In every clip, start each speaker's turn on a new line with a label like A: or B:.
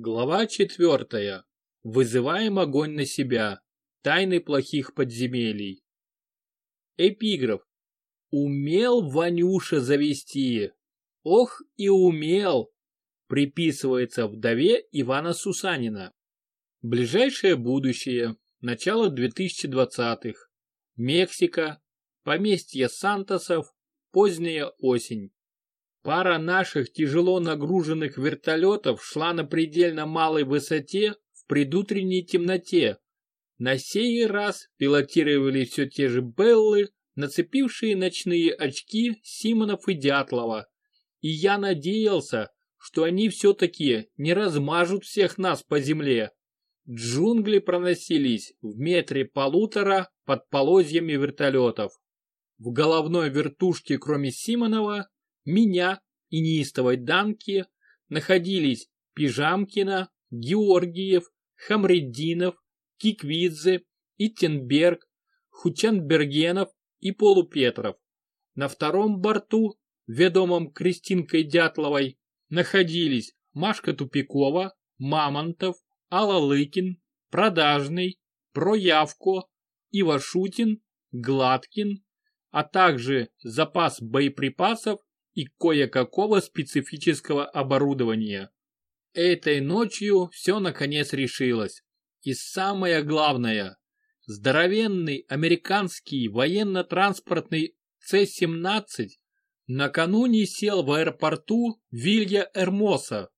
A: Глава четвертая. Вызываем огонь на себя. Тайны плохих подземелий. Эпиграф. Умел Ванюша завести. Ох и умел. Приписывается вдове Ивана Сусанина. Ближайшее будущее. Начало 2020-х. Мексика. Поместье Сантосов. Поздняя осень. Пара наших тяжело нагруженных вертолетов шла на предельно малой высоте в предутренней темноте. На сей раз пилотировали все те же Беллы, нацепившие ночные очки Симонов и Дятлова. И я надеялся, что они все-таки не размажут всех нас по земле. Джунгли проносились в метре полутора под полозьями вертолетов. В головной вертушке, кроме Симонова, меня и неистовой Данки находились Пижамкина, Георгиев, Хамреддинов, Киквидзе, Иттенберг, Хучанбергенов и Полупетров. На втором борту, ведомом Кристинкой Дятловой, находились Машка Тупикова, Мамонтов, Алла Лыкин, Продажный, Проявко, Ивашутин, Гладкин, а также запас боеприпасов и кое-какого специфического оборудования. Этой ночью все наконец решилось. И самое главное, здоровенный американский военно-транспортный С-17 накануне сел в аэропорту Вилья Эрмоса,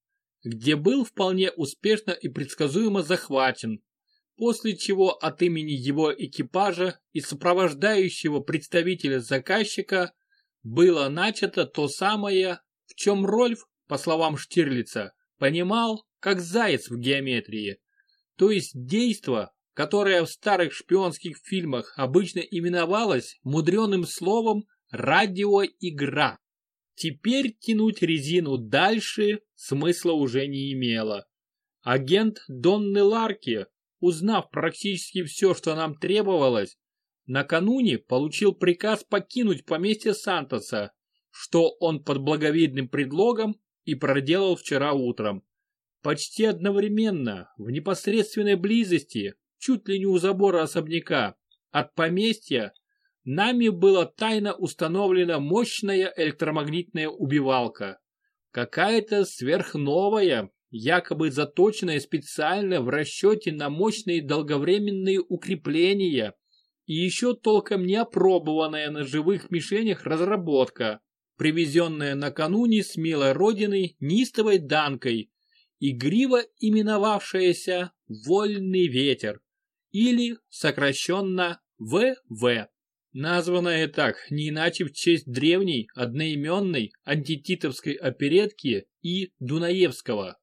A: где был вполне успешно и предсказуемо захвачен, после чего от имени его экипажа и сопровождающего представителя заказчика было начато то самое, в чем Рольф, по словам Штирлица, понимал, как заяц в геометрии. То есть действо, которое в старых шпионских фильмах обычно именовалось мудреным словом «радиоигра». Теперь тянуть резину дальше смысла уже не имело. Агент Донны Ларки, узнав практически все, что нам требовалось, накануне получил приказ покинуть поместье Сантоса, что он под благовидным предлогом и проделал вчера утром. Почти одновременно, в непосредственной близости, чуть ли не у забора особняка, от поместья, нами была тайно установлена мощная электромагнитная убивалка. Какая-то сверхновая, якобы заточенная специально в расчете на мощные долговременные укрепления, и еще толком не опробованная на живых мишенях разработка, привезенная накануне с милой родины нистовой данкой, игриво именовавшаяся «Вольный ветер» или сокращенно ВВ, названная так не иначе в честь древней одноименной антититовской оперетки и Дунаевского.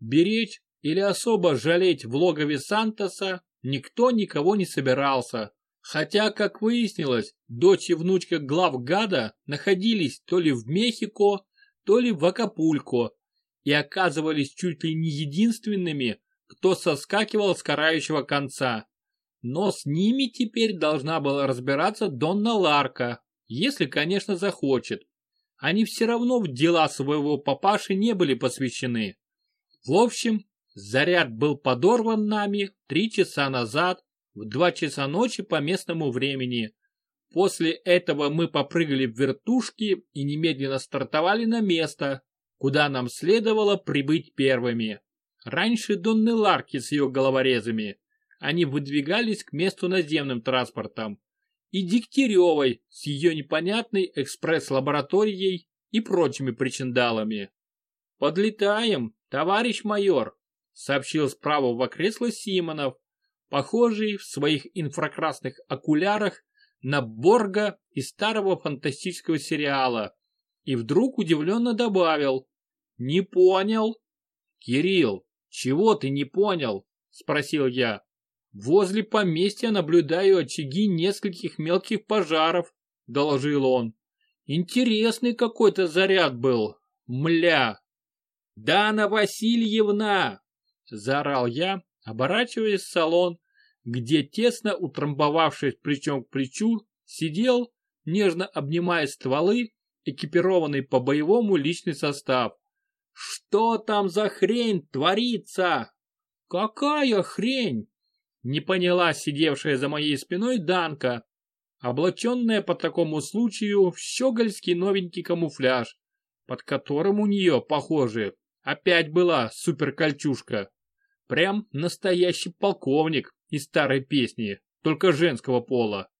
A: Беречь или особо жалеть в логове Сантоса никто никого не собирался, Хотя, как выяснилось, дочь и внучка глав гада находились то ли в Мехико, то ли в Акапулько и оказывались чуть ли не единственными, кто соскакивал с карающего конца. Но с ними теперь должна была разбираться Донна Ларка, если, конечно, захочет. Они все равно в дела своего папаши не были посвящены. В общем, заряд был подорван нами три часа назад в 2 часа ночи по местному времени. После этого мы попрыгали в вертушки и немедленно стартовали на место, куда нам следовало прибыть первыми. Раньше Донны Ларки с ее головорезами. Они выдвигались к месту наземным транспортом. И Дегтяревой с ее непонятной экспресс-лабораторией и прочими причиндалами. «Подлетаем, товарищ майор», — сообщил справа в кресло Симонов, похожий в своих инфракрасных окулярах на Борга из старого фантастического сериала, и вдруг удивленно добавил «Не понял?» «Кирилл, чего ты не понял?» – спросил я. «Возле поместья наблюдаю очаги нескольких мелких пожаров», – доложил он. «Интересный какой-то заряд был, мля!» «Дана Васильевна!» – заорал я, оборачиваясь в салон где тесно утрамбовавшись плечом к плечу, сидел, нежно обнимая стволы, экипированный по-боевому личный состав. Что там за хрень творится? Какая хрень? Не поняла сидевшая за моей спиной Данка, облаченная по такому случаю в щегольский новенький камуфляж, под которым у нее, похоже, опять была суперкольчушка. Прям настоящий полковник из старой песни, только женского пола.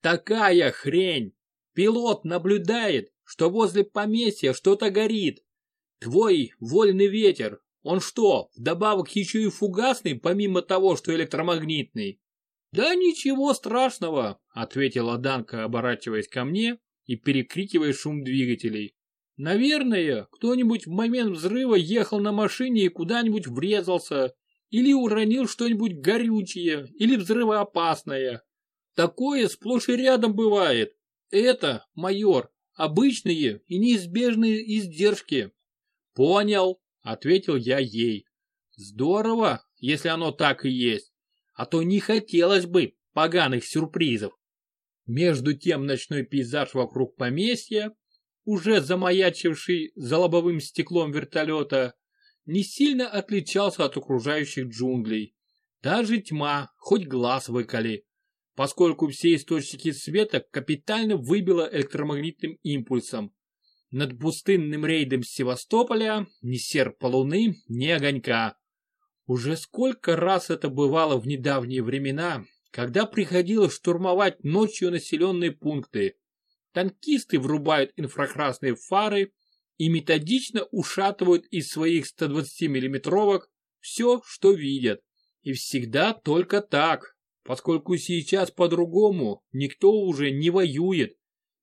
A: Такая хрень! Пилот наблюдает, что возле поместья что-то горит. Твой вольный ветер, он что, вдобавок еще и фугасный, помимо того, что электромагнитный? Да ничего страшного, ответила Данка, оборачиваясь ко мне и перекрикивая шум двигателей. Наверное, кто-нибудь в момент взрыва ехал на машине и куда-нибудь врезался, или уронил что-нибудь горючее, или взрывоопасное. Такое сплошь и рядом бывает. Это, майор, обычные и неизбежные издержки. Понял, ответил я ей. Здорово, если оно так и есть. А то не хотелось бы поганых сюрпризов. Между тем ночной пейзаж вокруг поместья, уже замаячивший за лобовым стеклом вертолета, не сильно отличался от окружающих джунглей. Даже тьма, хоть глаз выколи, поскольку все источники света капитально выбило электромагнитным импульсом. Над пустынным рейдом Севастополя ни серпа луны, ни огонька. Уже сколько раз это бывало в недавние времена, когда приходилось штурмовать ночью населенные пункты. Танкисты врубают инфракрасные фары, и методично ушатывают из своих 120 миллиметровок все, что видят. И всегда только так, поскольку сейчас по-другому никто уже не воюет,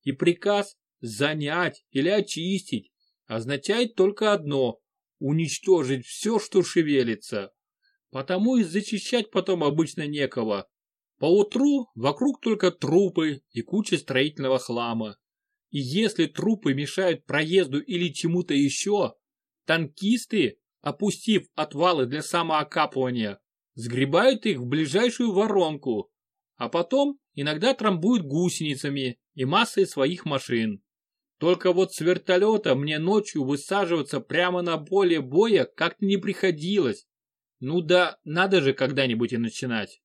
A: и приказ занять или очистить означает только одно – уничтожить все, что шевелится. Потому и зачищать потом обычно некого. Поутру вокруг только трупы и куча строительного хлама. И если трупы мешают проезду или чему-то еще, танкисты, опустив отвалы для самоокапывания, сгребают их в ближайшую воронку, а потом иногда трамбуют гусеницами и массой своих машин. Только вот с вертолета мне ночью высаживаться прямо на поле боя как-то не приходилось. Ну да, надо же когда-нибудь и начинать.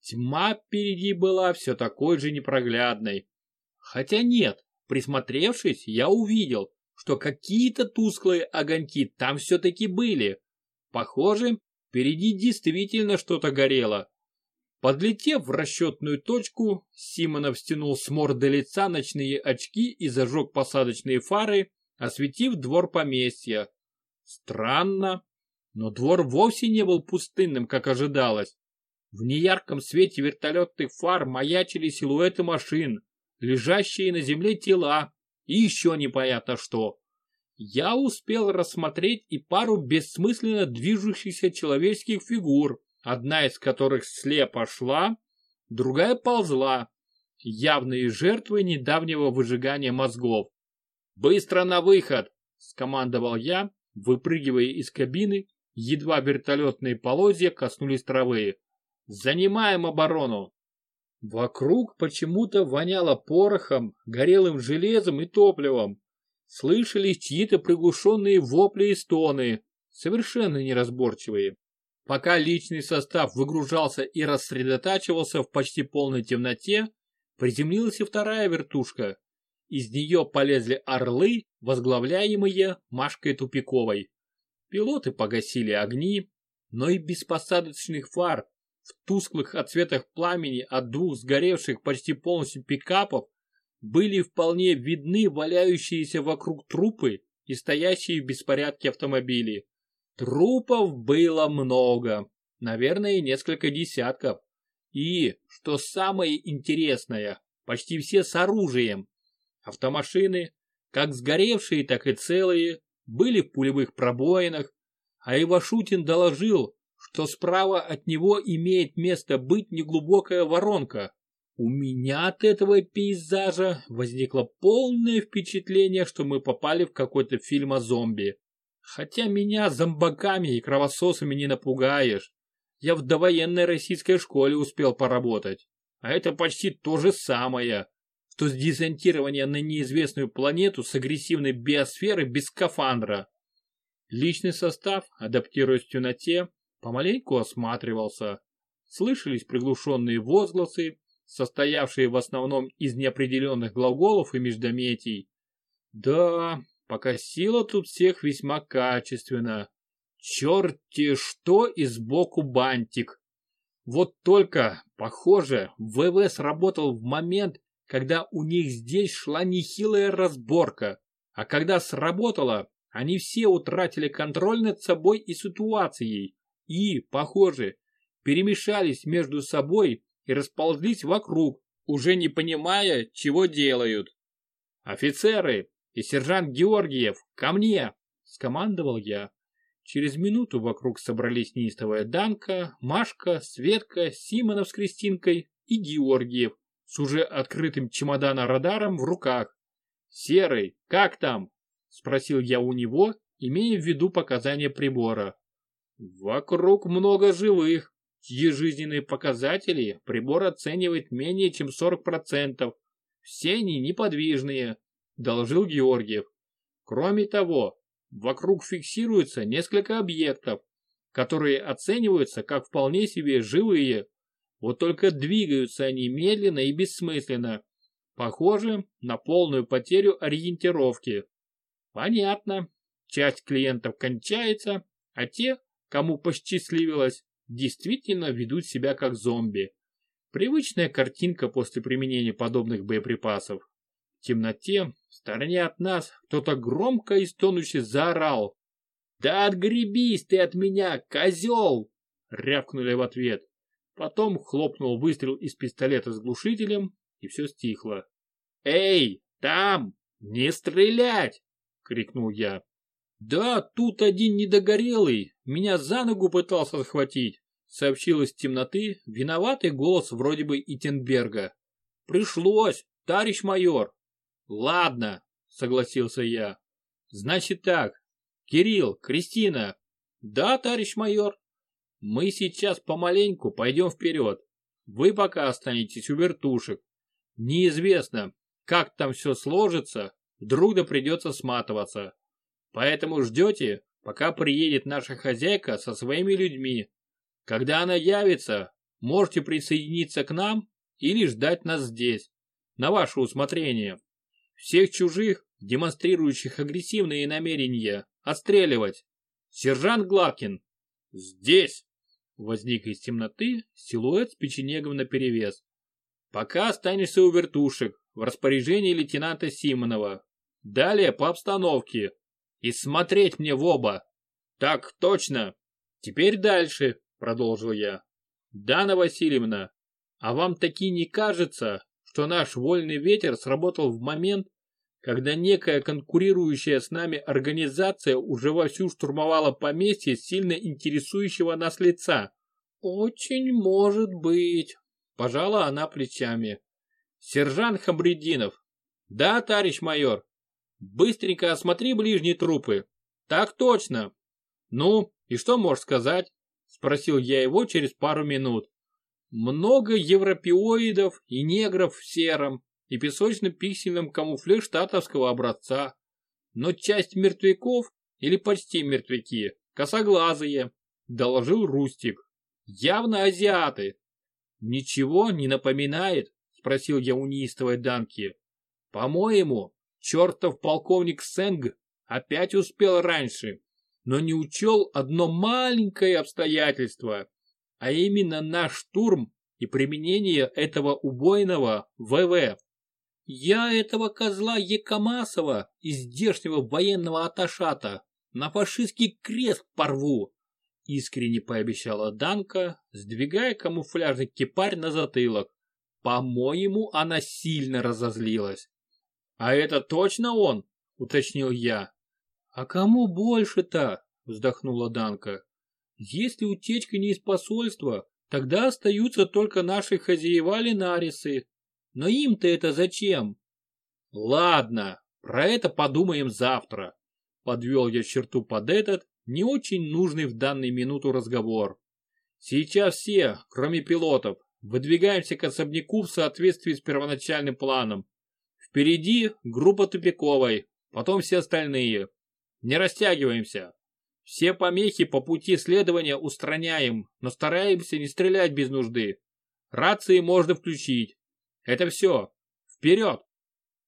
A: Тьма впереди была все такой же непроглядной. Хотя нет, Присмотревшись, я увидел, что какие-то тусклые огоньки там все-таки были. Похоже, впереди действительно что-то горело. Подлетев в расчетную точку, Симонов стянул с морды лица ночные очки и зажег посадочные фары, осветив двор поместья. Странно, но двор вовсе не был пустынным, как ожидалось. В неярком свете вертолетных фар маячили силуэты машин, лежащие на земле тела и еще непонятно что. Я успел рассмотреть и пару бессмысленно движущихся человеческих фигур, одна из которых слепо шла, другая ползла, явные жертвы недавнего выжигания мозгов. «Быстро на выход!» – скомандовал я, выпрыгивая из кабины, едва вертолетные полозья коснулись травы. «Занимаем оборону!» Вокруг почему-то воняло порохом, горелым железом и топливом. Слышались чьи-то приглушенные вопли и стоны, совершенно неразборчивые. Пока личный состав выгружался и рассредотачивался в почти полной темноте, приземлилась и вторая вертушка. Из нее полезли орлы, возглавляемые Машкой Тупиковой. Пилоты погасили огни, но и без посадочных фар в тусклых отцветах пламени от двух сгоревших почти полностью пикапов были вполне видны валяющиеся вокруг трупы и стоящие в беспорядке автомобили. Трупов было много, наверное, несколько десятков. И, что самое интересное, почти все с оружием. Автомашины, как сгоревшие, так и целые, были в пулевых пробоинах, а Ивашутин доложил, что справа от него имеет место быть неглубокая воронка. У меня от этого пейзажа возникло полное впечатление, что мы попали в какой-то фильм о зомби. Хотя меня зомбаками и кровососами не напугаешь. Я в довоенной российской школе успел поработать. А это почти то же самое, что с десантирование на неизвестную планету с агрессивной биосферой без скафандра. Личный состав, адаптируясь в темноте, помаленьку осматривался. Слышались приглушенные возгласы, состоявшие в основном из неопределенных глаголов и междометий. Да, пока сила тут всех весьма качественна. Черти что и сбоку бантик. Вот только, похоже, ВВ сработал в момент, когда у них здесь шла нехилая разборка. А когда сработало, они все утратили контроль над собой и ситуацией. И, похоже, перемешались между собой и расползлись вокруг, уже не понимая, чего делают. «Офицеры и сержант Георгиев, ко мне!» – скомандовал я. Через минуту вокруг собрались неистовая Данка, Машка, Светка, Симонов с Кристинкой и Георгиев с уже открытым чемодано-радаром в руках. «Серый, как там?» – спросил я у него, имея в виду показания прибора. «Вокруг много живых, чьи жизненные показатели прибор оценивает менее чем 40%. Все они неподвижные», – доложил Георгиев. «Кроме того, вокруг фиксируется несколько объектов, которые оцениваются как вполне себе живые. Вот только двигаются они медленно и бессмысленно. Похоже на полную потерю ориентировки. Понятно. Часть клиентов кончается, а те, кому посчастливилось, действительно ведут себя как зомби. Привычная картинка после применения подобных боеприпасов. В темноте, в стороне от нас, кто-то громко и стонуще заорал. «Да отгребись ты от меня, козел!» Рявкнули в ответ. Потом хлопнул выстрел из пистолета с глушителем, и все стихло. «Эй, там! Не стрелять!» — крикнул я. «Да, тут один недогорелый, меня за ногу пытался схватить», — сообщил из темноты виноватый голос вроде бы Итенберга. «Пришлось, товарищ майор». «Ладно», — согласился я. «Значит так, Кирилл, Кристина». «Да, товарищ майор». «Мы сейчас помаленьку пойдем вперед. Вы пока останетесь у вертушек. Неизвестно, как там все сложится, вдруг да придется сматываться. Поэтому ждете, пока приедет наша хозяйка со своими людьми. Когда она явится, можете присоединиться к нам или ждать нас здесь, на ваше усмотрение. Всех чужих, демонстрирующих агрессивные намерения, отстреливать. Сержант Главкин. Здесь. Возник из темноты силуэт с печенегом наперевес. Пока останешься у вертушек, в распоряжении лейтенанта Симонова. Далее по обстановке. И смотреть мне в оба. Так точно. Теперь дальше, продолжил я. Дана Васильевна, а вам таки не кажется, что наш вольный ветер сработал в момент, когда некая конкурирующая с нами организация уже вовсю штурмовала поместье сильно интересующего нас лица? Очень может быть, пожала она плечами. Сержант Хабридинов. Да, товарищ майор. Быстренько осмотри ближние трупы. Так точно. Ну, и что можешь сказать? Спросил я его через пару минут. Много европеоидов и негров в сером и песочно-пиксельном камуфле штатовского образца. Но часть мертвяков, или почти мертвяки, косоглазые, доложил Рустик. Явно азиаты. Ничего не напоминает спросил я у неистовой Данки. По-моему, чертов полковник Сэнг опять успел раньше, но не учел одно маленькое обстоятельство, а именно наш штурм и применение этого убойного ВВ. Я этого козла Екамасова из здешнего военного аташата на фашистский крест порву, искренне пообещала Данка, сдвигая камуфляжный кипарь на затылок. По-моему, она сильно разозлилась. «А это точно он?» – уточнил я. «А кому больше-то?» – вздохнула Данка. «Если утечка не из посольства, тогда остаются только наши хозяева Ленарисы. Но им-то это зачем?» «Ладно, про это подумаем завтра», – подвел я черту под этот, не очень нужный в данную минуту разговор. «Сейчас все, кроме пилотов, Выдвигаемся к особняку в соответствии с первоначальным планом. Впереди группа тупиковой, потом все остальные. Не растягиваемся. Все помехи по пути следования устраняем, но стараемся не стрелять без нужды. Рации можно включить. Это все. Вперед!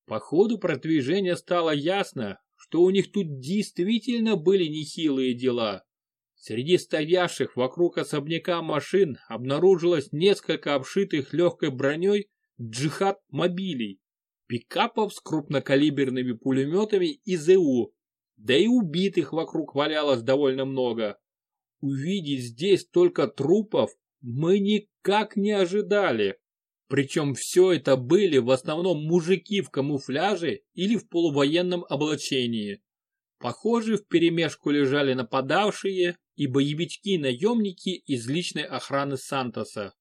A: По ходу продвижения стало ясно, что у них тут действительно были нехилые дела. Среди стоявших вокруг особняка машин обнаружилось несколько обшитых легкой броней джихад-мобилей, пикапов с крупнокалиберными пулеметами и ЗУ, да и убитых вокруг валялось довольно много. Увидеть здесь только трупов мы никак не ожидали. Причем все это были в основном мужики в камуфляже или в полувоенном облачении. Похоже, вперемешку лежали нападавшие и боевички-наемники из личной охраны Сантоса.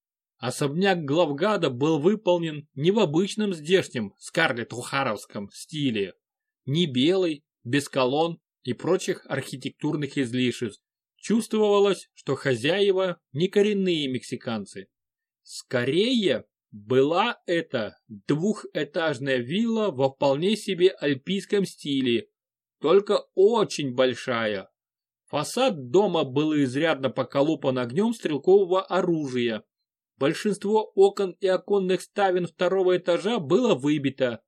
A: Особняк главгада был выполнен не в обычном здешнем скарлетт-ухаровском стиле. Не белый, без колонн и прочих архитектурных излишеств. Чувствовалось, что хозяева не коренные мексиканцы. Скорее, была это двухэтажная вилла во вполне себе альпийском стиле, только очень большая. Фасад дома был изрядно поколупан огнем стрелкового оружия. Большинство окон и оконных ставен второго этажа было выбито,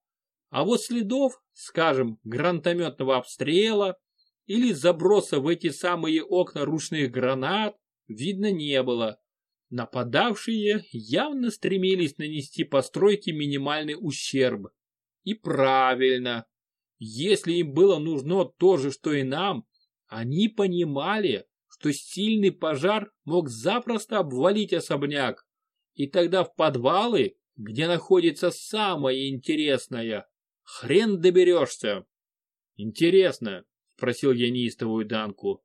A: а вот следов, скажем, гранатометного обстрела или заброса в эти самые окна ручных гранат видно не было. Нападавшие явно стремились нанести постройке минимальный ущерб. И правильно. Если им было нужно то же, что и нам, они понимали, что сильный пожар мог запросто обвалить особняк, и тогда в подвалы, где находится самое интересное, хрен доберешься. Интересно, спросил я неистовую Данку,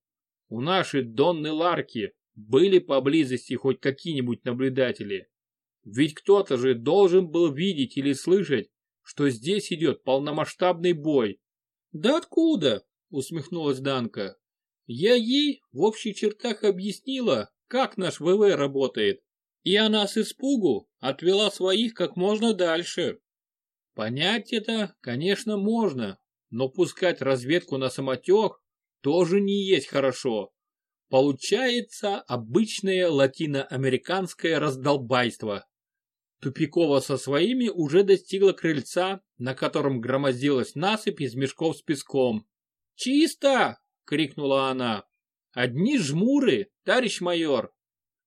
A: у нашей Донны Ларки были поблизости хоть какие-нибудь наблюдатели? Ведь кто-то же должен был видеть или слышать, что здесь идет полномасштабный бой. Да откуда? Усмехнулась Данка. Я ей в общих чертах объяснила, как наш ВВ работает. И она с испугу отвела своих как можно дальше. Понять это, конечно, можно, но пускать разведку на самотек тоже не есть хорошо. Получается обычное латиноамериканское раздолбайство. Тупикова со своими уже достигла крыльца, на котором громоздилась насыпь из мешков с песком. «Чисто!» — крикнула она. «Одни жмуры, товарищ майор!»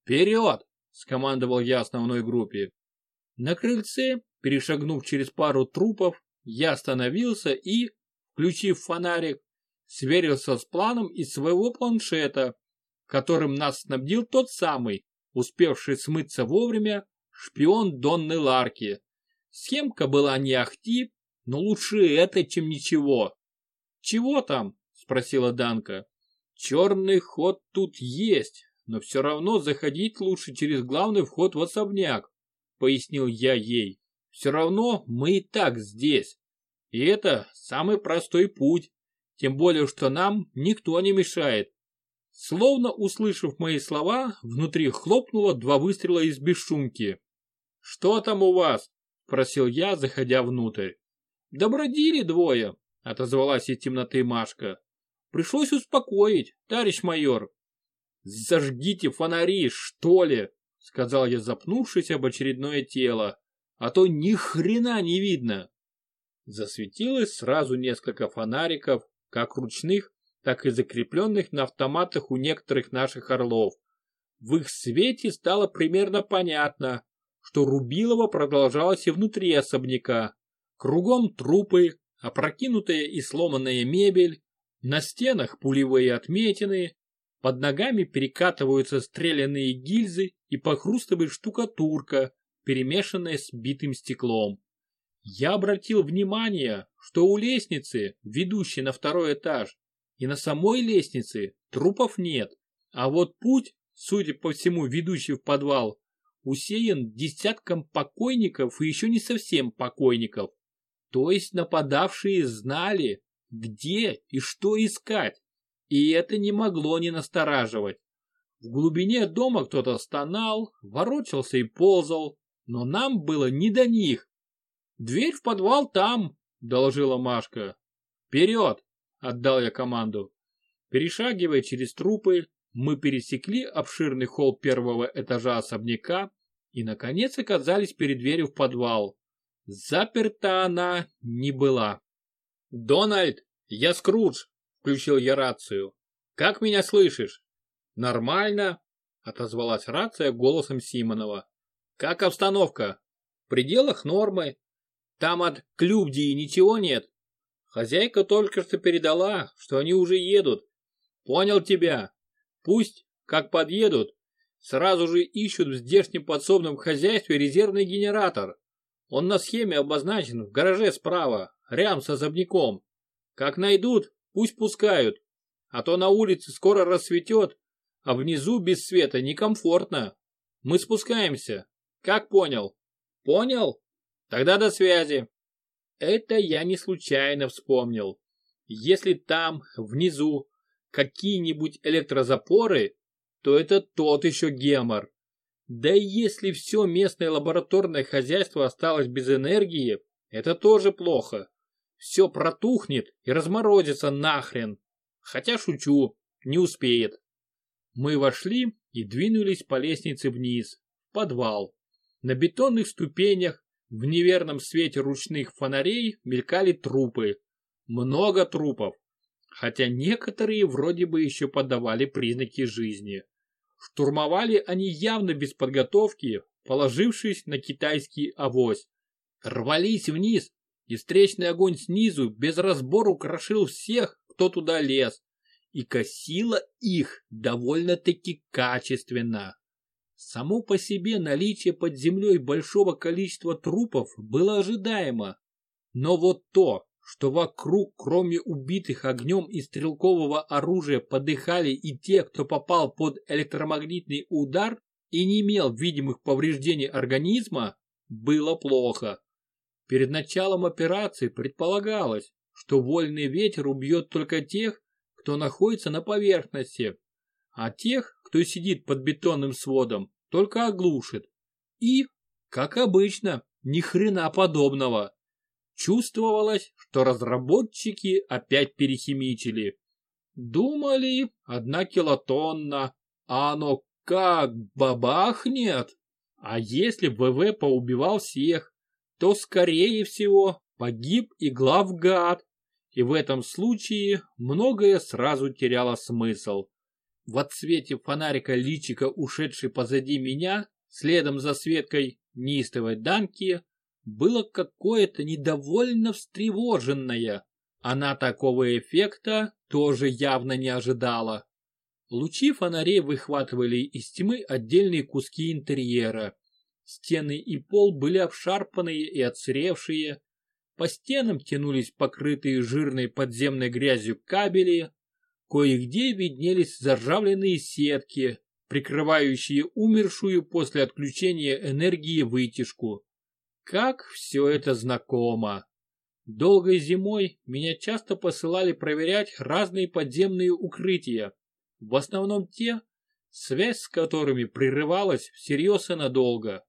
A: «Вперед!» — скомандовал я основной группе. На крыльце, перешагнув через пару трупов, я остановился и, включив фонарик, сверился с планом из своего планшета, которым нас снабдил тот самый, успевший смыться вовремя, шпион Донны Ларки. Схемка была не ахти, но лучше это, чем ничего. «Чего там?» – спросила Данка. «Черный ход тут есть, но все равно заходить лучше через главный вход в особняк», – пояснил я ей. «Все равно мы и так здесь. И это самый простой путь, тем более, что нам никто не мешает. Словно услышав мои слова, внутри хлопнуло два выстрела из бесшумки. «Что там у вас?» – просил я, заходя внутрь. «Добродили двое», – отозвалась из темноты Машка. «Пришлось успокоить, товарищ майор». «Зажгите фонари, что ли!» – сказал я, запнувшись об очередное тело. «А то ни хрена не видно!» Засветилось сразу несколько фонариков, как ручных, так и закрепленных на автоматах у некоторых наших орлов. В их свете стало примерно понятно, что Рубилова продолжалось и внутри особняка. Кругом трупы, опрокинутая и сломанная мебель, на стенах пулевые отметины, под ногами перекатываются стрелянные гильзы и похрустывает штукатурка, перемешанная с битым стеклом. Я обратил внимание, что у лестницы, ведущей на второй этаж, и на самой лестнице трупов нет, а вот путь, судя по всему, ведущий в подвал, усеян десятком покойников и еще не совсем покойников. То есть нападавшие знали, где и что искать, и это не могло не настораживать. В глубине дома кто-то стонал, ворочался и ползал, но нам было не до них. «Дверь в подвал там», — доложила Машка. «Вперед!» отдал я команду. Перешагивая через трупы, мы пересекли обширный холл первого этажа особняка и, наконец, оказались перед дверью в подвал. Заперта она не была. «Дональд, я Скрудж!» — включил я рацию. «Как меня слышишь?» «Нормально», — отозвалась рация голосом Симонова. «Как обстановка?» «В пределах нормы. Там от Клюбдии ничего нет?» «Хозяйка только что передала, что они уже едут». «Понял тебя. Пусть, как подъедут, сразу же ищут в здешнем подсобном хозяйстве резервный генератор. Он на схеме обозначен в гараже справа, рядом с особняком. Как найдут, пусть пускают, а то на улице скоро рассветет, а внизу без света некомфортно. Мы спускаемся. Как понял? Понял? Тогда до связи. Это я не случайно вспомнил. Если там, внизу, какие-нибудь электрозапоры, то это тот еще гемор. Да и если все местное лабораторное хозяйство осталось без энергии, это тоже плохо. Все протухнет и разморозится нахрен. Хотя шучу, не успеет. Мы вошли и двинулись по лестнице вниз, в подвал. На бетонных ступенях в неверном свете ручных фонарей мелькали трупы. Много трупов, хотя некоторые вроде бы еще подавали признаки жизни. Штурмовали они явно без подготовки, положившись на китайский авось. Рвались вниз, и встречный огонь снизу без разбору крошил всех, кто туда лез, и косило их довольно-таки качественно. Само по себе наличие под землей большого количества трупов было ожидаемо, но вот то, что вокруг, кроме убитых огнем и стрелкового оружия, подыхали и те, кто попал под электромагнитный удар и не имел видимых повреждений организма, было плохо. Перед началом операции предполагалось, что вольный ветер убьет только тех, кто находится на поверхности, а тех, кто сидит под бетонным сводом, только оглушит. И, как обычно, ни хрена подобного. Чувствовалось, что разработчики опять перехимичили. Думали, одна килотонна, а оно как бабахнет. А если ВВ поубивал всех, то, скорее всего, погиб и главгад. И в этом случае многое сразу теряло смысл. В отсвете фонарика личика, ушедшей позади меня, следом за Светкой, неистовой Данки, было какое-то недовольно встревоженное. Она такого эффекта тоже явно не ожидала. Лучи фонарей выхватывали из тьмы отдельные куски интерьера. Стены и пол были обшарпанные и отсыревшие. По стенам тянулись покрытые жирной подземной грязью кабели. Кое-где виднелись заржавленные сетки, прикрывающие умершую после отключения энергии вытяжку. Как все это знакомо. Долгой зимой меня часто посылали проверять разные подземные укрытия, в основном те, связь с которыми прерывалась всерьез и надолго.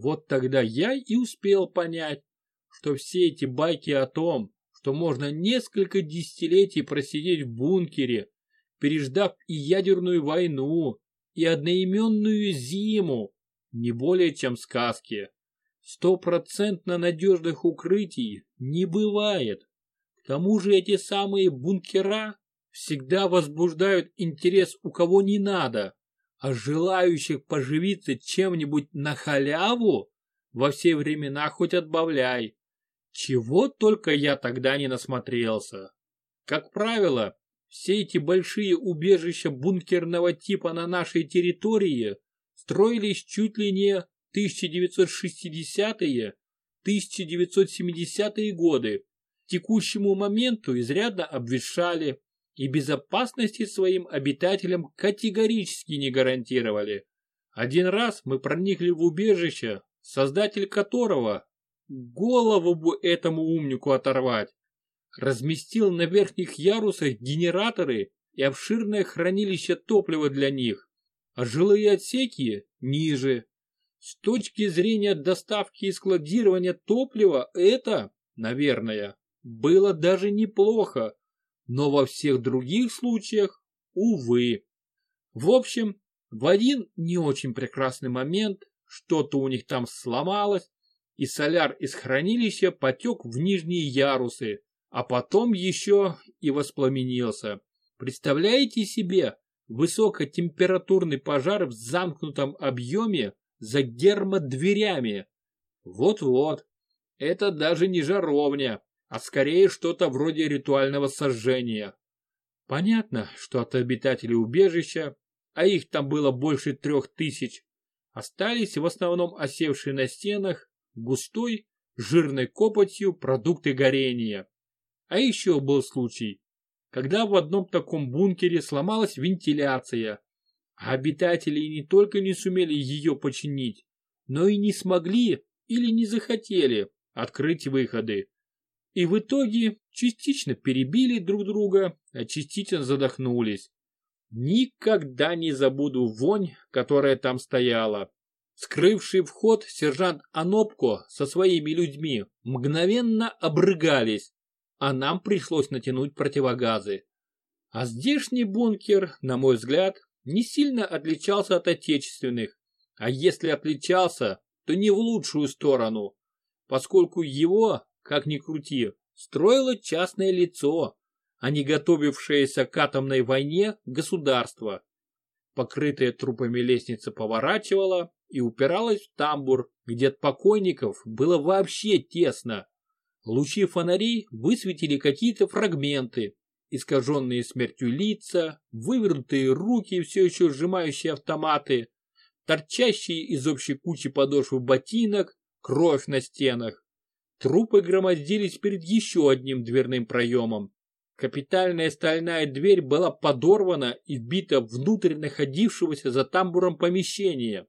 A: Вот тогда я и успел понять, что все эти байки о том, что можно несколько десятилетий просидеть в бункере, переждав и ядерную войну, и одноименную зиму, не более чем сказки. Стопроцентно надежных укрытий не бывает. К тому же эти самые бункера всегда возбуждают интерес у кого не надо, а желающих поживиться чем-нибудь на халяву во все времена хоть отбавляй. Чего только я тогда не насмотрелся. Как правило, все эти большие убежища бункерного типа на нашей территории строились чуть ли не 1960-е, 1970-е годы к текущему моменту изрядно обветшали и безопасности своим обитателям категорически не гарантировали. Один раз мы проникли в убежище, создатель которого, голову бы этому умнику оторвать, разместил на верхних ярусах генераторы и обширное хранилище топлива для них, а жилые отсеки ниже, с точки зрения доставки и складирования топлива это, наверное, было даже неплохо, но во всех других случаях увы. В общем, в один не очень прекрасный момент что-то у них там сломалось, и соляр из хранилища потек в нижние ярусы, а потом еще и воспламенился. Представляете себе высокотемпературный пожар в замкнутом объеме за гермодверями? Вот-вот, это даже не жаровня, а скорее что-то вроде ритуального сожжения. Понятно, что от обитателей убежища, а их там было больше трех тысяч, остались в основном осевшие на стенах густой, жирной копотью продукты горения. А еще был случай, когда в одном таком бункере сломалась вентиляция, а обитатели не только не сумели ее починить, но и не смогли или не захотели открыть выходы. И в итоге частично перебили друг друга, а частично задохнулись. Никогда не забуду вонь, которая там стояла. Скрывший вход сержант Анопко со своими людьми мгновенно обрыгались, а нам пришлось натянуть противогазы. А здешний бункер, на мой взгляд, не сильно отличался от отечественных, а если отличался, то не в лучшую сторону, поскольку его, как ни крути, строило частное лицо, а не готовившееся к атомной войне государство. Покрытая трупами лестница поворачивала и упиралась в тамбур, где от покойников было вообще тесно. Лучи фонарей высветили какие-то фрагменты, искаженные смертью лица, вывернутые руки, все еще сжимающие автоматы, торчащие из общей кучи подошвы ботинок, кровь на стенах. Трупы громоздились перед еще одним дверным проемом. Капитальная стальная дверь была подорвана и вбита внутрь находившегося за тамбуром помещения.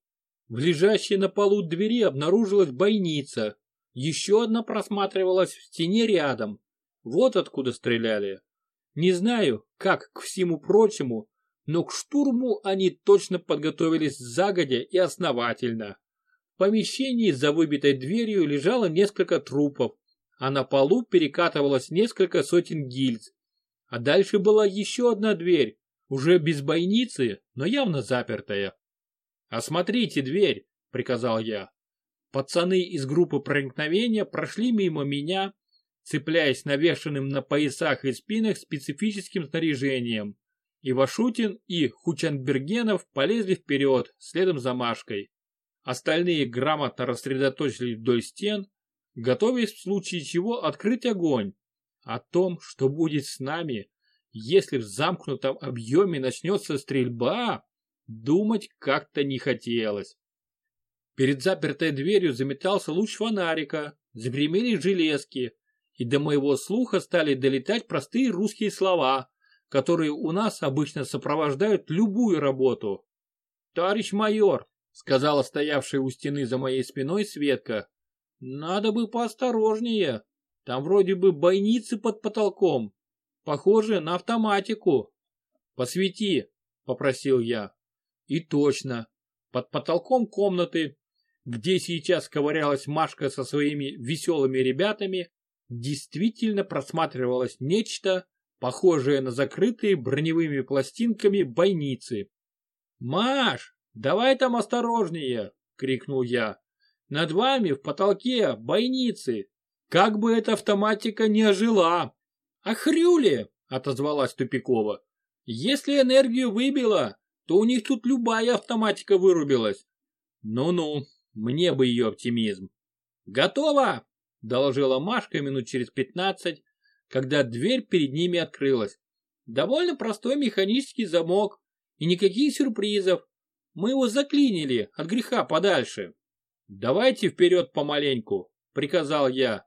A: В лежащей на полу двери обнаружилась бойница. Еще одна просматривалась в стене рядом. Вот откуда стреляли. Не знаю, как к всему прочему, но к штурму они точно подготовились загодя и основательно помещении за выбитой дверью лежало несколько трупов, а на полу перекатывалось несколько сотен гильз. А дальше была еще одна дверь, уже без бойницы, но явно запертая. «Осмотрите дверь», — приказал я. Пацаны из группы проникновения прошли мимо меня, цепляясь навешанным на поясах и спинах специфическим снаряжением. Ивашутин и Хучанбергенов полезли вперед, следом за Машкой. Остальные грамотно рассредоточились вдоль стен, готовясь в случае чего открыть огонь. О том, что будет с нами, если в замкнутом объеме начнется стрельба, думать как-то не хотелось. Перед запертой дверью заметался луч фонарика, загремели железки, и до моего слуха стали долетать простые русские слова, которые у нас обычно сопровождают любую работу. «Товарищ майор, сказала стоявшая у стены за моей спиной Светка. Надо бы поосторожнее. Там вроде бы бойницы под потолком. Похоже на автоматику. Посвети, попросил я. И точно. Под потолком комнаты, где сейчас ковырялась Машка со своими веселыми ребятами, действительно просматривалось нечто, похожее на закрытые броневыми пластинками бойницы. «Маш, «Давай там осторожнее!» — крикнул я. «Над вами в потолке бойницы! Как бы эта автоматика не ожила!» «А хрюли!» — отозвалась Тупикова. «Если энергию выбила, то у них тут любая автоматика вырубилась». «Ну-ну, мне бы ее оптимизм». «Готово!» — доложила Машка минут через пятнадцать, когда дверь перед ними открылась. «Довольно простой механический замок и никаких сюрпризов. Мы его заклинили от греха подальше. Давайте вперед помаленьку, приказал я.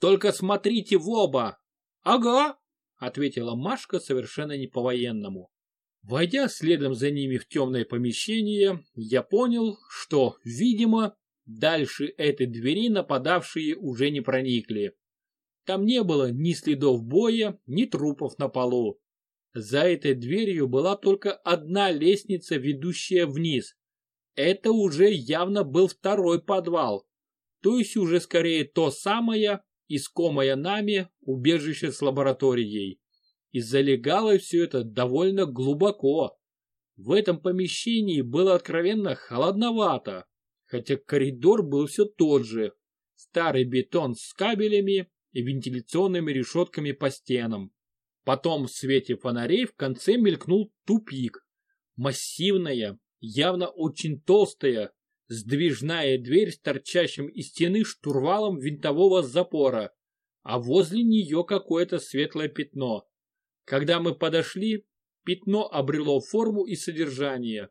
A: Только смотрите в оба. Ага, ответила Машка совершенно не по-военному. Войдя следом за ними в темное помещение, я понял, что, видимо, дальше этой двери нападавшие уже не проникли. Там не было ни следов боя, ни трупов на полу. За этой дверью была только одна лестница, ведущая вниз. Это уже явно был второй подвал, то есть уже скорее то самое, искомое нами убежище с лабораторией. и залегало все это довольно глубоко. В этом помещении было откровенно холодновато, хотя коридор был все тот же. Старый бетон с кабелями и вентиляционными решетками по стенам. Потом в свете фонарей в конце мелькнул тупик. Массивная, явно очень толстая, сдвижная дверь с торчащим из стены штурвалом винтового запора, а возле нее какое-то светлое пятно. Когда мы подошли, пятно обрело форму и содержание.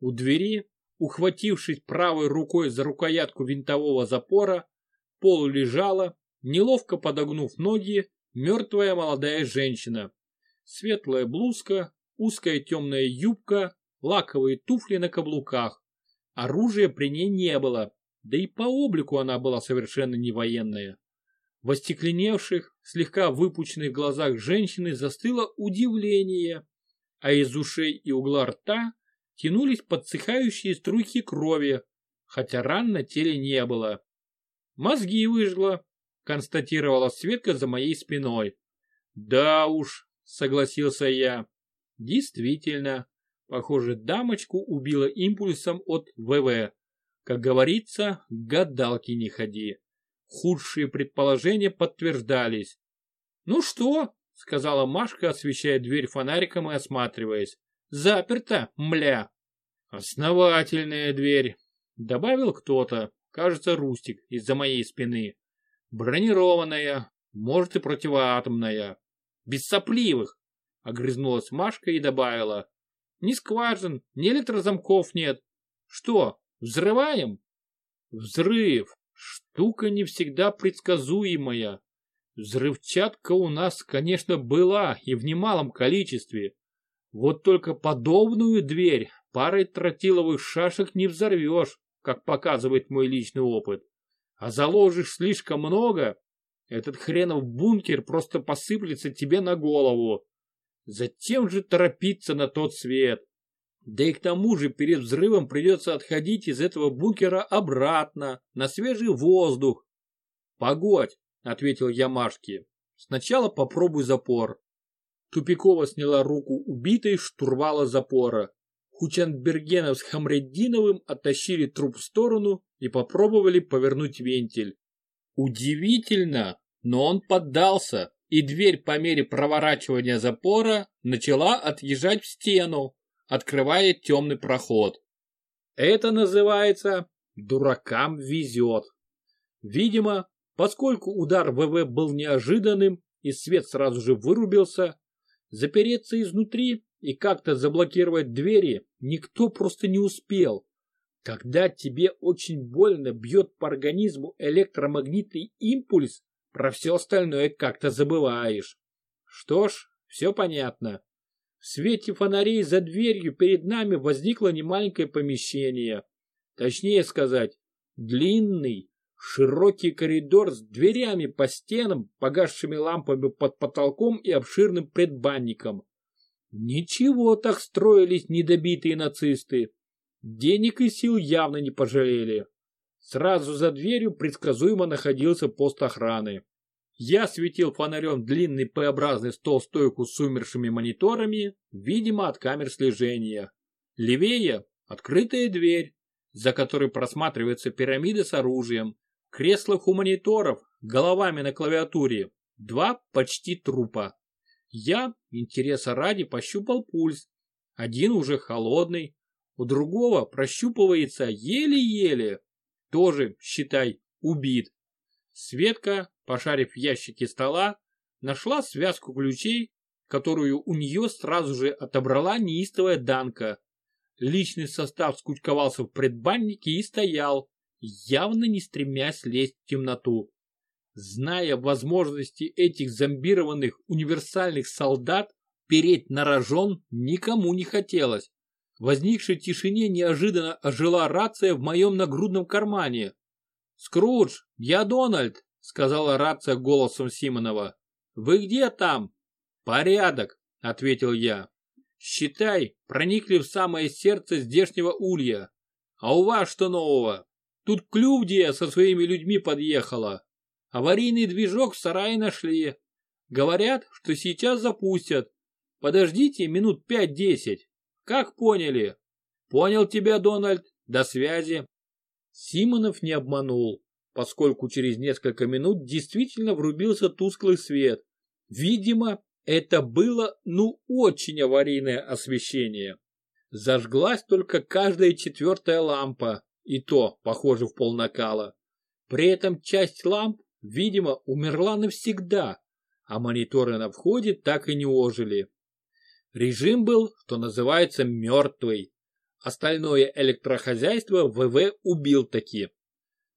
A: У двери, ухватившись правой рукой за рукоятку винтового запора, полу лежала, неловко подогнув ноги, мертвая молодая женщина. Светлая блузка, узкая темная юбка, лаковые туфли на каблуках. Оружия при ней не было, да и по облику она была совершенно не военная. В остекленевших, слегка выпученных глазах женщины застыло удивление, а из ушей и угла рта тянулись подсыхающие струйки крови, хотя ран на теле не было. «Мозги выжгла», — констатировала Светка за моей спиной. «Да уж», — согласился я. «Действительно, Похоже, дамочку убило импульсом от ВВ. Как говорится, гадалки не ходи. Худшие предположения подтверждались. «Ну что?» — сказала Машка, освещая дверь фонариком и осматриваясь. «Заперта, мля!» «Основательная дверь!» — добавил кто-то, кажется, Рустик, из-за моей спины. «Бронированная, может и противоатомная. Без сопливых!» — огрызнулась Машка и добавила. Ни скважин, ни электрозамков нет. Что, взрываем? Взрыв. Штука не всегда предсказуемая. Взрывчатка у нас, конечно, была и в немалом количестве. Вот только подобную дверь парой тротиловых шашек не взорвешь, как показывает мой личный опыт. А заложишь слишком много, этот хренов бункер просто посыплется тебе на голову. Затем же торопиться на тот свет. Да и к тому же перед взрывом придется отходить из этого бункера обратно, на свежий воздух. Погодь, ответил я Машке. Сначала попробуй запор. Тупикова сняла руку убитой штурвала запора. Хучанбергенов с Хамреддиновым оттащили труп в сторону и попробовали повернуть вентиль. Удивительно, но он поддался и дверь по мере проворачивания запора начала отъезжать в стену, открывая темный проход. Это называется «дуракам везет». Видимо, поскольку удар ВВ был неожиданным и свет сразу же вырубился, запереться изнутри и как-то заблокировать двери никто просто не успел. Когда тебе очень больно бьет по организму электромагнитный импульс, про все остальное как-то забываешь. Что ж, все понятно. В свете фонарей за дверью перед нами возникло немаленькое помещение. Точнее сказать, длинный, широкий коридор с дверями по стенам, погасшими лампами под потолком и обширным предбанником. Ничего так строились недобитые нацисты. Денег и сил явно не пожалели. Сразу за дверью предсказуемо находился пост охраны. Я светил фонарем длинный П-образный стол-стойку с умершими мониторами, видимо, от камер слежения. Левее – открытая дверь, за которой просматривается пирамида с оружием, креслах у мониторов, головами на клавиатуре, два почти трупа. Я, интереса ради, пощупал пульс. Один уже холодный, у другого прощупывается еле-еле тоже, считай, убит. Светка, пошарив в ящике стола, нашла связку ключей, которую у нее сразу же отобрала неистовая Данка. Личный состав скучковался в предбаннике и стоял, явно не стремясь лезть в темноту. Зная возможности этих зомбированных универсальных солдат, переть на рожон никому не хотелось возникшей тишине неожиданно ожила рация в моем нагрудном кармане. «Скрудж, я Дональд», — сказала рация голосом Симонова. «Вы где там?» «Порядок», — ответил я. «Считай, проникли в самое сердце здешнего улья. А у вас что нового? Тут Клювдия со своими людьми подъехала. Аварийный движок в сарае нашли. Говорят, что сейчас запустят. Подождите минут пять-десять. Как поняли? Понял тебя, Дональд. До связи. Симонов не обманул, поскольку через несколько минут действительно врубился тусклый свет. Видимо, это было ну очень аварийное освещение. Зажглась только каждая четвертая лампа, и то, похоже, в полнакала. При этом часть ламп, видимо, умерла навсегда, а мониторы на входе так и не ожили. Режим был, что называется, мертвый. Остальное электрохозяйство ВВ убил таки.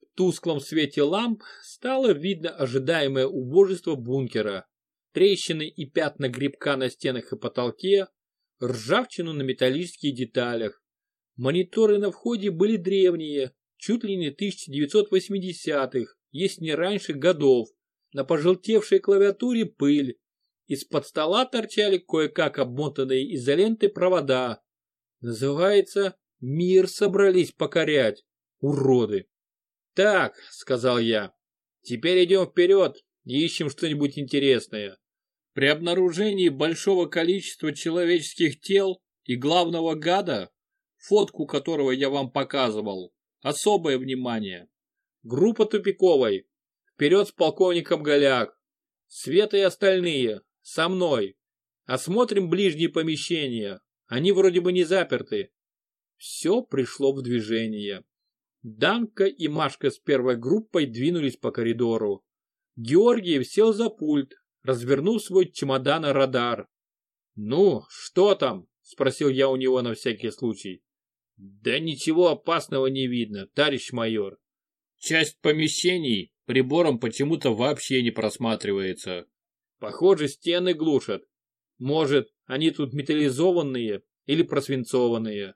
A: В тусклом свете ламп стало видно ожидаемое убожество бункера. Трещины и пятна грибка на стенах и потолке, ржавчину на металлических деталях. Мониторы на входе были древние, чуть ли не 1980-х, если не раньше годов. На пожелтевшей клавиатуре пыль. Из-под стола торчали кое-как обмотанные изолентой провода. Называется «Мир собрались покорять». Уроды. «Так», — сказал я, — «теперь идем вперед и ищем что-нибудь интересное». При обнаружении большого количества человеческих тел и главного гада, фотку которого я вам показывал, особое внимание. Группа Тупиковой. Вперед с полковником Голяк. Света и остальные. Со мной. Осмотрим ближние помещения. Они вроде бы не заперты. Все пришло в движение. Данка и Машка с первой группой двинулись по коридору. Георгиев сел за пульт, развернул свой чемодан-радар. «Ну, что там?» – спросил я у него на всякий случай. «Да ничего опасного не видно, товарищ майор. Часть помещений прибором почему-то вообще не просматривается. Похоже, стены глушат. Может, они тут металлизованные или просвинцованные.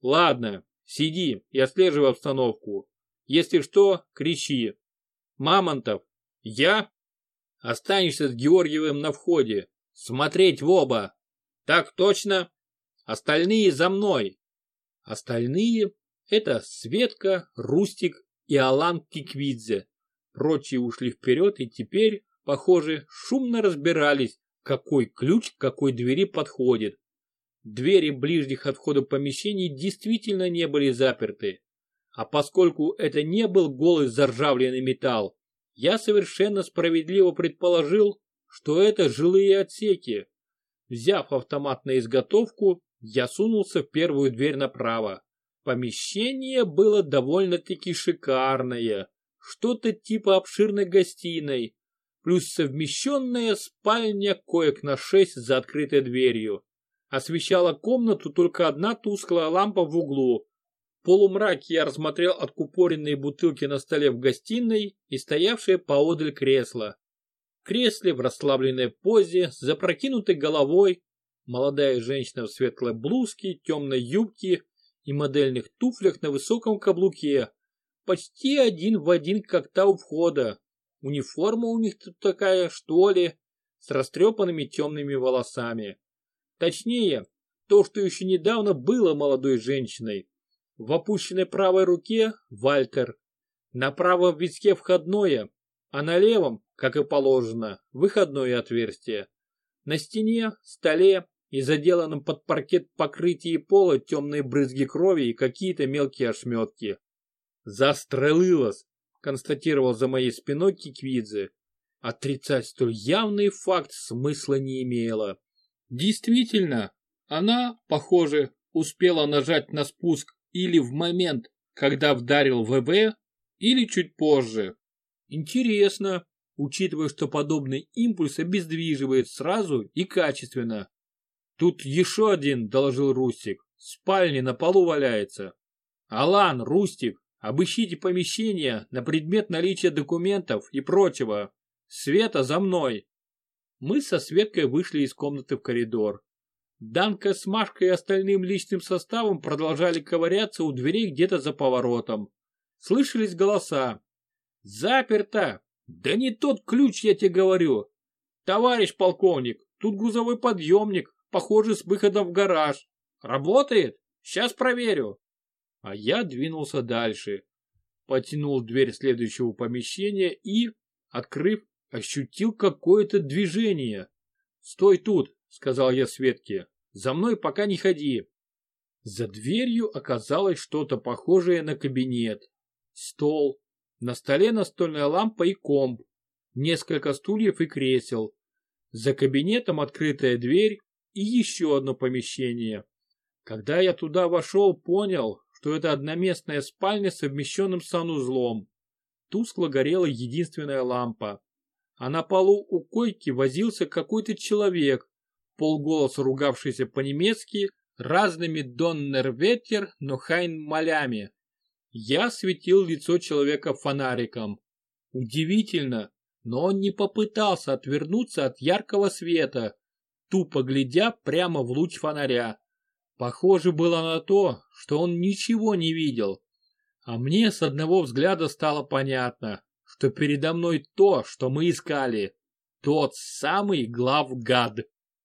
A: Ладно, сиди и отслеживай обстановку. Если что, кричи. Мамонтов, я? Останешься с Георгиевым на входе. Смотреть в оба. Так точно. Остальные за мной. Остальные — это Светка, Рустик и Алан Киквидзе. Прочие ушли вперед и теперь, похоже, шумно разбирались, какой ключ к какой двери подходит. Двери ближних от входа помещений действительно не были заперты. А поскольку это не был голый заржавленный металл, я совершенно справедливо предположил, что это жилые отсеки. Взяв автомат на изготовку, я сунулся в первую дверь направо. Помещение было довольно-таки шикарное, что-то типа обширной гостиной, плюс совмещенная спальня коек на шесть за открытой дверью. Освещала комнату только одна тусклая лампа в углу, в полумраке я рассмотрел откупоренные бутылки на столе в гостиной и стоявшее поодаль кресло. В кресле в расслабленной позе, с запрокинутой головой, молодая женщина в светлой блузке, темной юбке и модельных туфлях на высоком каблуке. Почти один в один, как та у входа. Униформа у них тут такая, что ли, с растрепанными темными волосами. Точнее, то, что еще недавно было молодой женщиной. В опущенной правой руке Вальтер. На правом виске входное, а на левом, как и положено, выходное отверстие. На стене, столе и заделанном под паркет покрытии пола темные брызги крови и какие-то мелкие ошметки. «Застрелилась!» — констатировал за моей спиной Киквидзе. Отрицать столь явный факт смысла не имело. Действительно, она, похоже, успела нажать на спуск или в момент, когда вдарил ВВ, или чуть позже. Интересно, учитывая, что подобный импульс обездвиживает сразу и качественно. Тут еще один, доложил Рустик, в спальне на полу валяется. Алан, Рустик, обыщите помещение на предмет наличия документов и прочего. Света за мной. Мы со Светкой вышли из комнаты в коридор. Данка с Машкой и остальным личным составом продолжали ковыряться у дверей где-то за поворотом. Слышались голоса. «Заперто! Да не тот ключ, я тебе говорю! Товарищ полковник, тут грузовой подъемник, похоже, с выходом в гараж. Работает? Сейчас проверю!» А я двинулся дальше. Потянул дверь следующего помещения и, открыв, ощутил какое-то движение. «Стой тут», — сказал я Светке, — «за мной пока не ходи». За дверью оказалось что-то похожее на кабинет. Стол, на столе настольная лампа и комп, несколько стульев и кресел. За кабинетом открытая дверь и еще одно помещение. Когда я туда вошел, понял, что это одноместная спальня с совмещенным санузлом. Тускло горела единственная лампа. А на полу у койки возился какой-то человек, полголоса ругавшийся по-немецки разными «Доннерветер», но «Хайн» молями. Я светил лицо человека фонариком. Удивительно, но он не попытался отвернуться от яркого света, тупо глядя прямо в луч фонаря. Похоже было на то, что он ничего не видел. А мне с одного взгляда стало понятно, что передо мной то, что мы искали. Тот самый главгад.